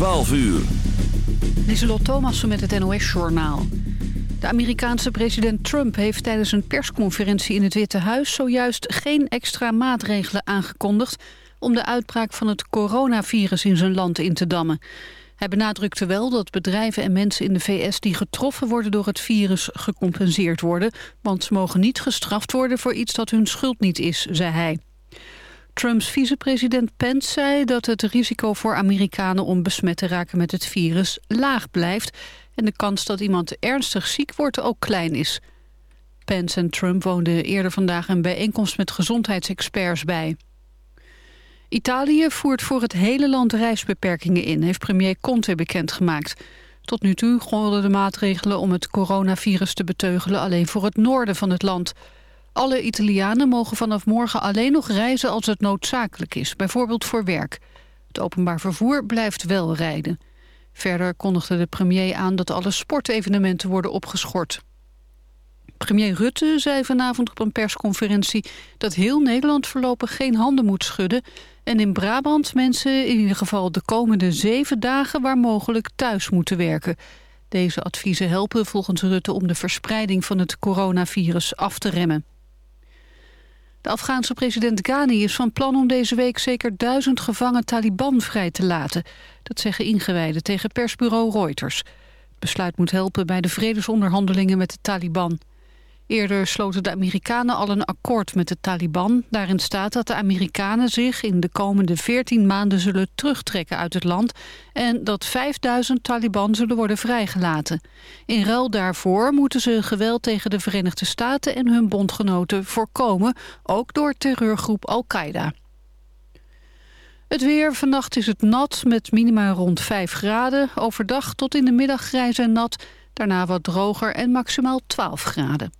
12 uur. Lieselot Thomassen met het NOS-journaal. De Amerikaanse president Trump heeft tijdens een persconferentie in het Witte Huis... zojuist geen extra maatregelen aangekondigd... om de uitbraak van het coronavirus in zijn land in te dammen. Hij benadrukte wel dat bedrijven en mensen in de VS die getroffen worden door het virus gecompenseerd worden, want ze mogen niet gestraft worden voor iets dat hun schuld niet is, zei hij. Trumps vicepresident Pence zei dat het risico voor Amerikanen om besmet te raken met het virus laag blijft en de kans dat iemand ernstig ziek wordt ook klein is. Pence en Trump woonden eerder vandaag een bijeenkomst met gezondheidsexperts bij. Italië voert voor het hele land reisbeperkingen in, heeft premier Conte bekendgemaakt. Tot nu toe golden de maatregelen om het coronavirus te beteugelen alleen voor het noorden van het land. Alle Italianen mogen vanaf morgen alleen nog reizen als het noodzakelijk is, bijvoorbeeld voor werk. Het openbaar vervoer blijft wel rijden. Verder kondigde de premier aan dat alle sportevenementen worden opgeschort. Premier Rutte zei vanavond op een persconferentie dat heel Nederland voorlopig geen handen moet schudden en in Brabant mensen in ieder geval de komende zeven dagen waar mogelijk thuis moeten werken. Deze adviezen helpen volgens Rutte om de verspreiding van het coronavirus af te remmen. De Afghaanse president Ghani is van plan om deze week zeker duizend gevangen Taliban vrij te laten. Dat zeggen ingewijden tegen persbureau Reuters. Het besluit moet helpen bij de vredesonderhandelingen met de Taliban. Eerder sloten de Amerikanen al een akkoord met de Taliban. Daarin staat dat de Amerikanen zich in de komende 14 maanden zullen terugtrekken uit het land... en dat 5000 Taliban zullen worden vrijgelaten. In ruil daarvoor moeten ze geweld tegen de Verenigde Staten en hun bondgenoten voorkomen... ook door terreurgroep Al-Qaeda. Het weer, vannacht is het nat met minima rond 5 graden. Overdag tot in de middag grijs en nat. Daarna wat droger en maximaal 12 graden.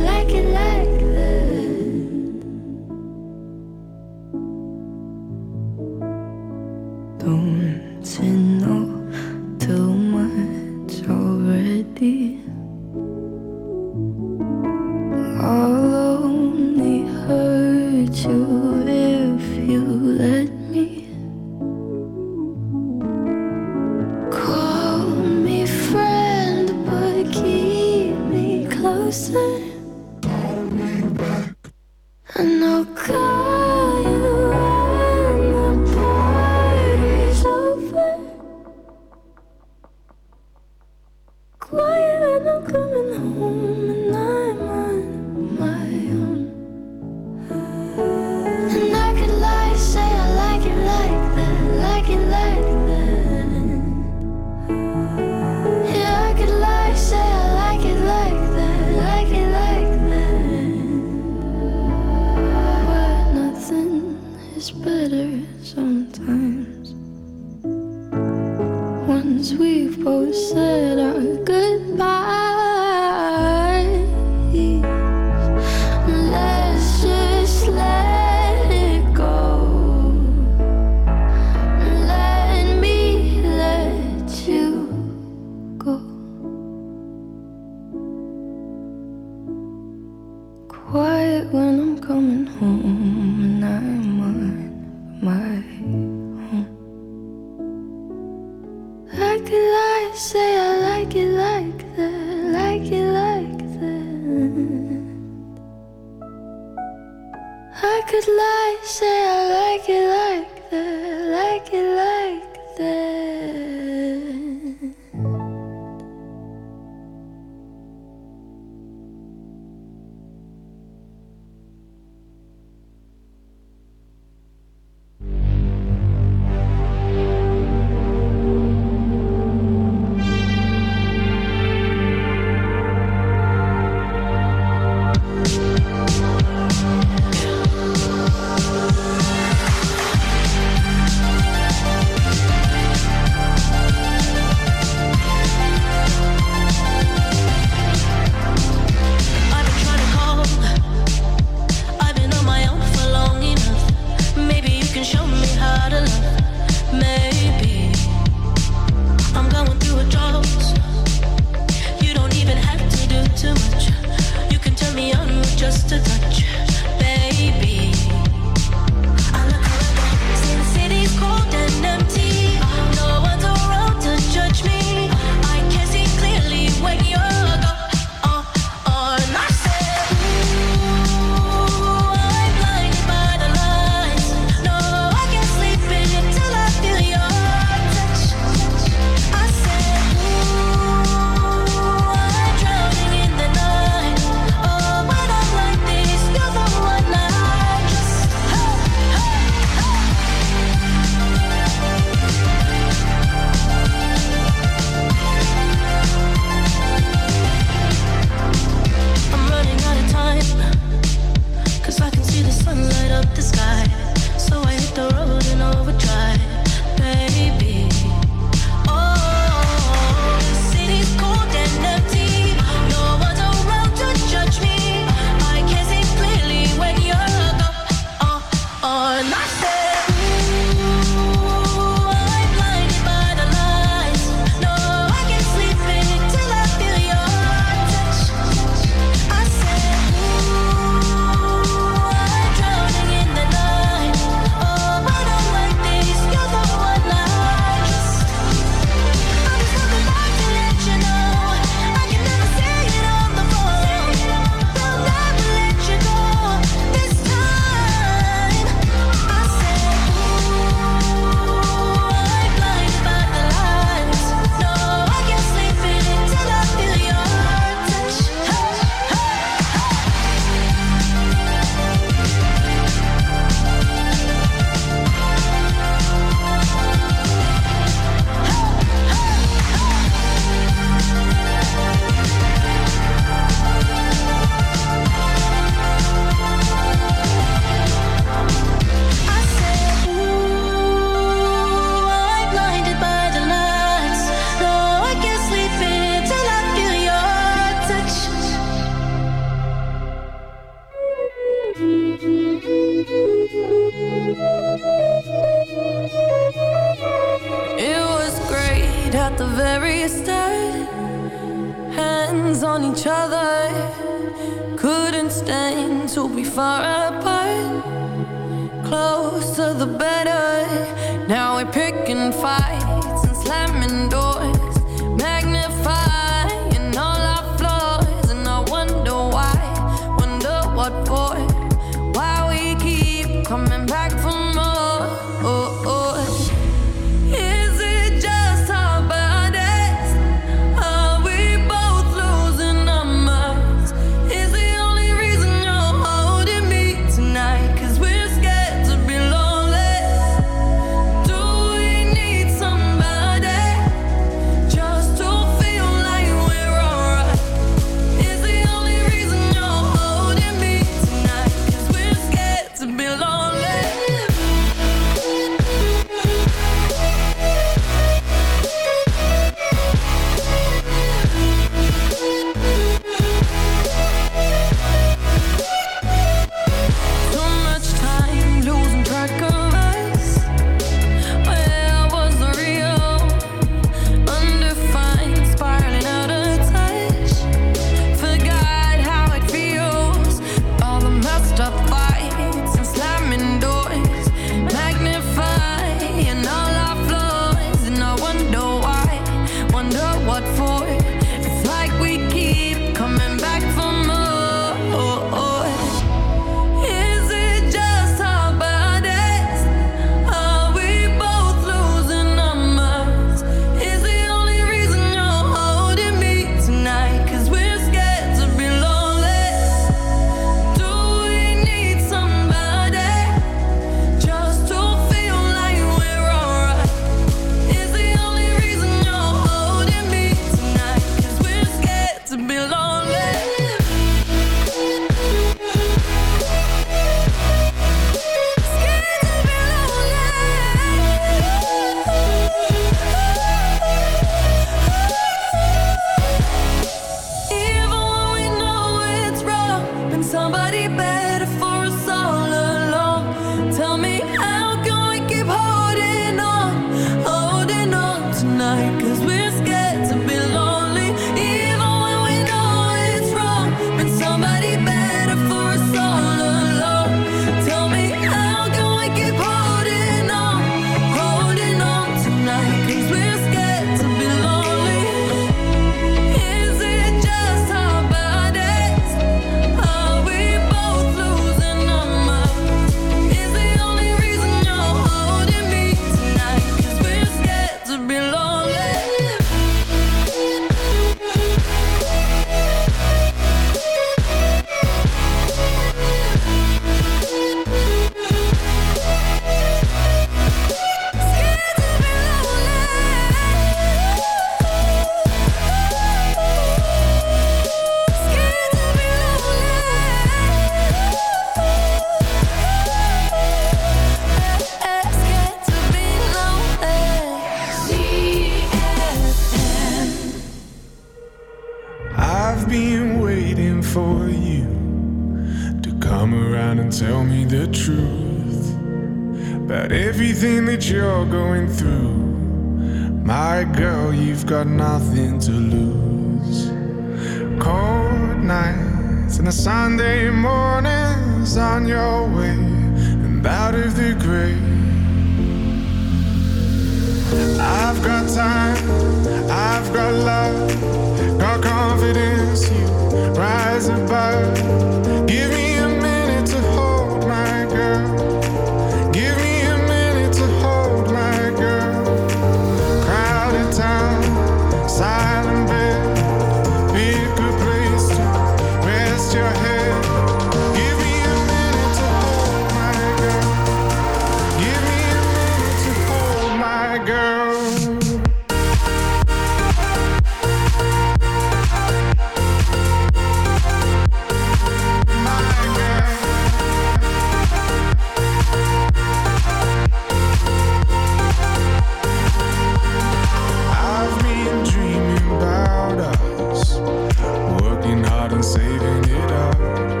saving it up.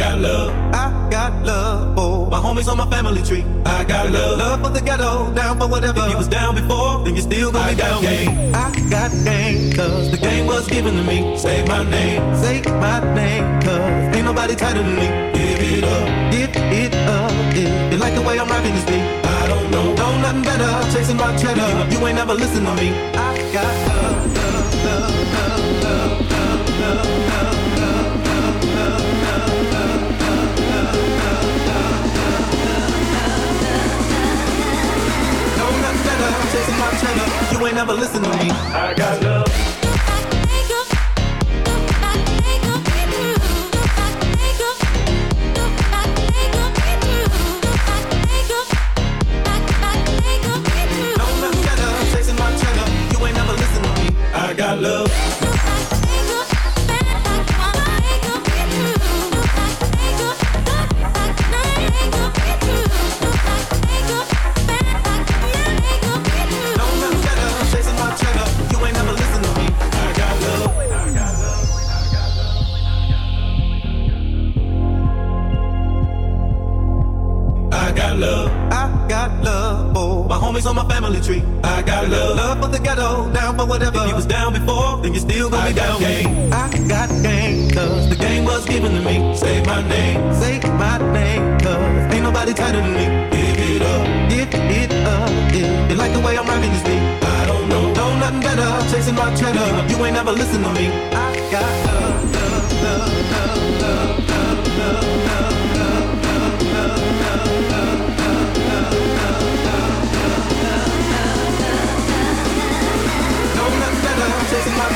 got love. I got love for my homies on my family tree. I got love. Love for the ghetto, down for whatever. If you was down before, then you still gonna I be down. Game. I got game, cause the game was given to me. Say my name. Say my name, cause ain't nobody tighter than me. Give it up. Give it up. You like the way I'm rocking this beat? I don't know. Know nothing better. Chasing my cheddar. You ain't never listen to me. I got love, love, love. you ain't ever listen to me. I got love.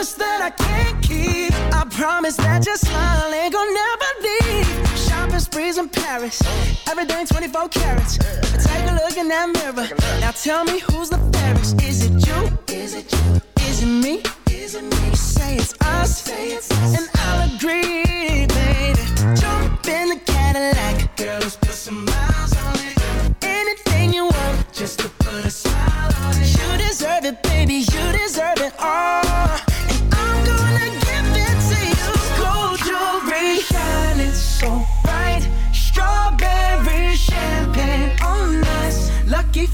promise that I can't keep. I promise that your smile ain't gonna never leave. Sharpest breeze in Paris. Everything 24 carats. Take a look in that mirror. Now tell me who's the fairest. Is it you? Is it you? Is it me? Is it me? You say it's us. Say it's us. And I'll agree, baby. Jump in the Cadillac. Girl, let's put some miles on it. Anything you want, just to put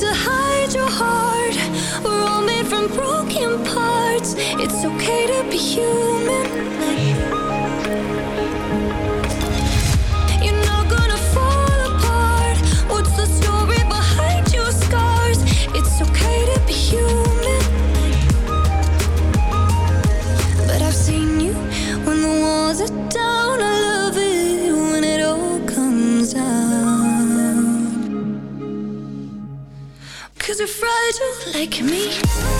to hide your heart. We're all made from broken parts. It's okay to be human. like me.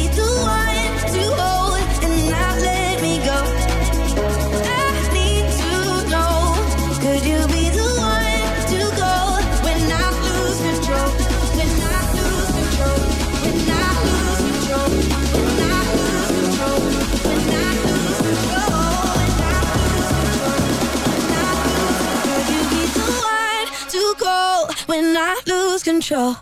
control?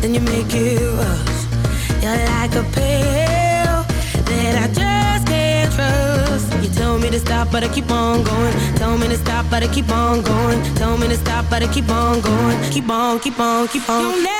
Then you make it rush. You're like a pill that I just can't trust. You tell me to stop, but I keep on going. Tell me to stop, but I keep on going. Tell me to stop, but I keep on going. Keep on, keep on, keep on.